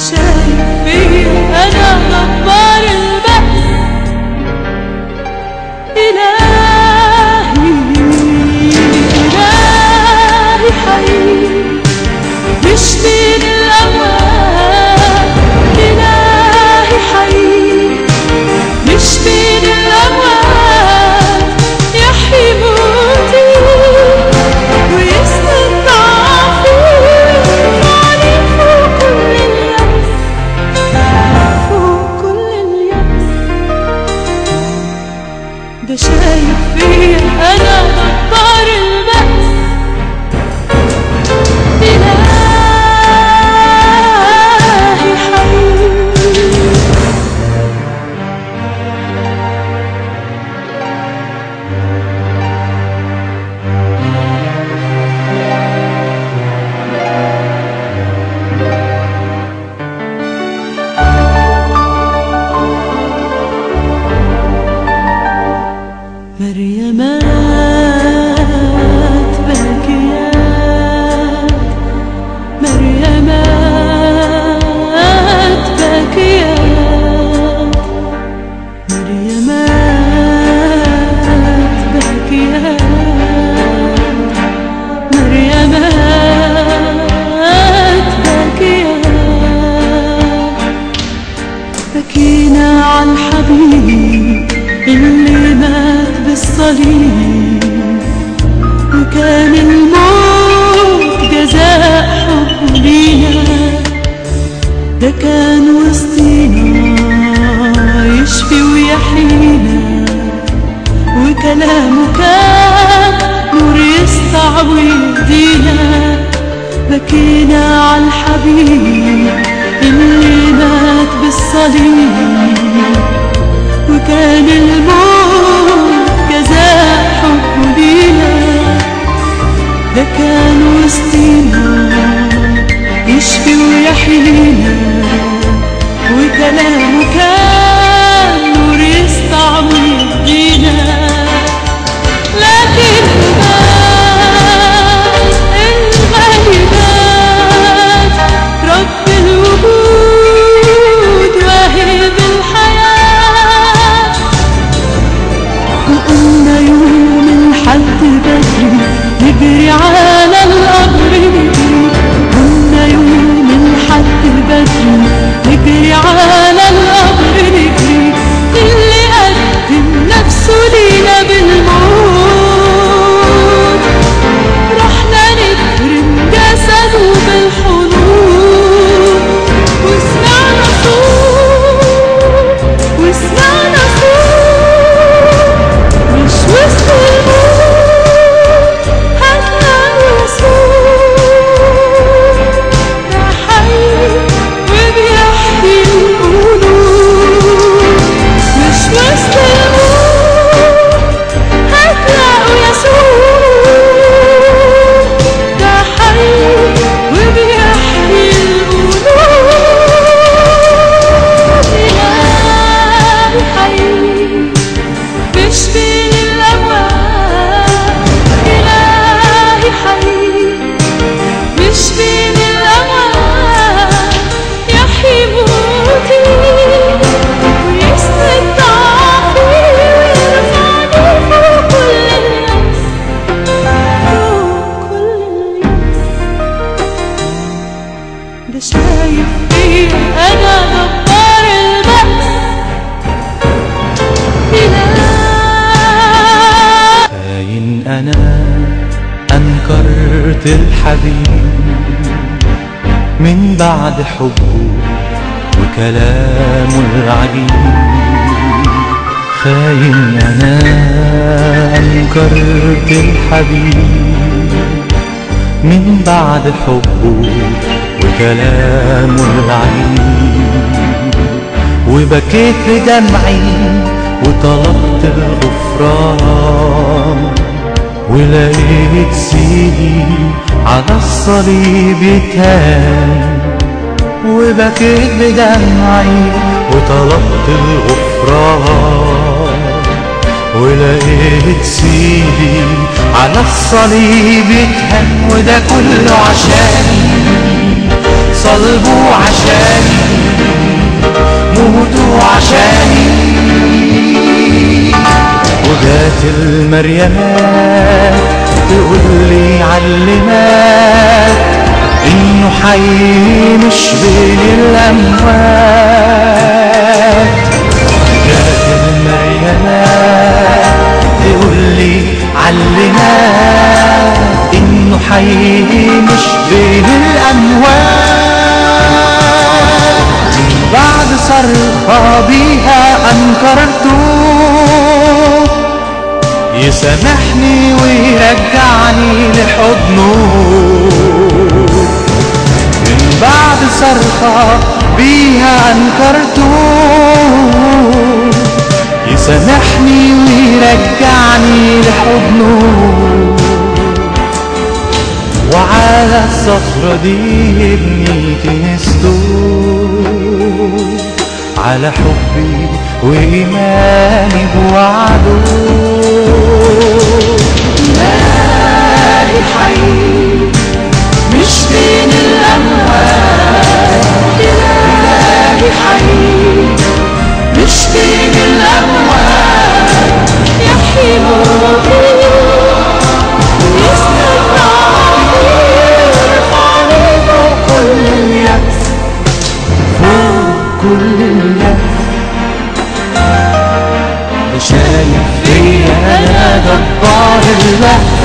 friendship يمان ظليم وكان الموت جزاء حب لينا ده كان وسطينا يشفي ويحيينا وكلامه كان نور يسطع ويهدينا بكينا عالحبيب اللي مات بالصليب. قلت الحبيب من بعد حبه وكلامه العجيب خاين أنا أنكرت الحبيب من بعد حبه وكلامه العجيب وبكيت لدمعي وطلبت الغفران ولقيت سيدي على الصليب كان وبكيت بدمعي وطلبت الغفران. ولقيت سيدي على الصليب كان وده كله عشاني صلبه عشاني. مريمات تقول لي علمات إنه حي مش بين الأموات. جات المريمات تقول لي علمات إنه حي مش بين الأموات. بعد صرخة بيها أنكرته. يسامحني ويرجعني لحضنه من بعد صرخة بيها أنكرته. يسامحني ويرجعني لحضنه وعلى الصخرة دي ابني كنسته على حبي وإيماني بوعده Oh long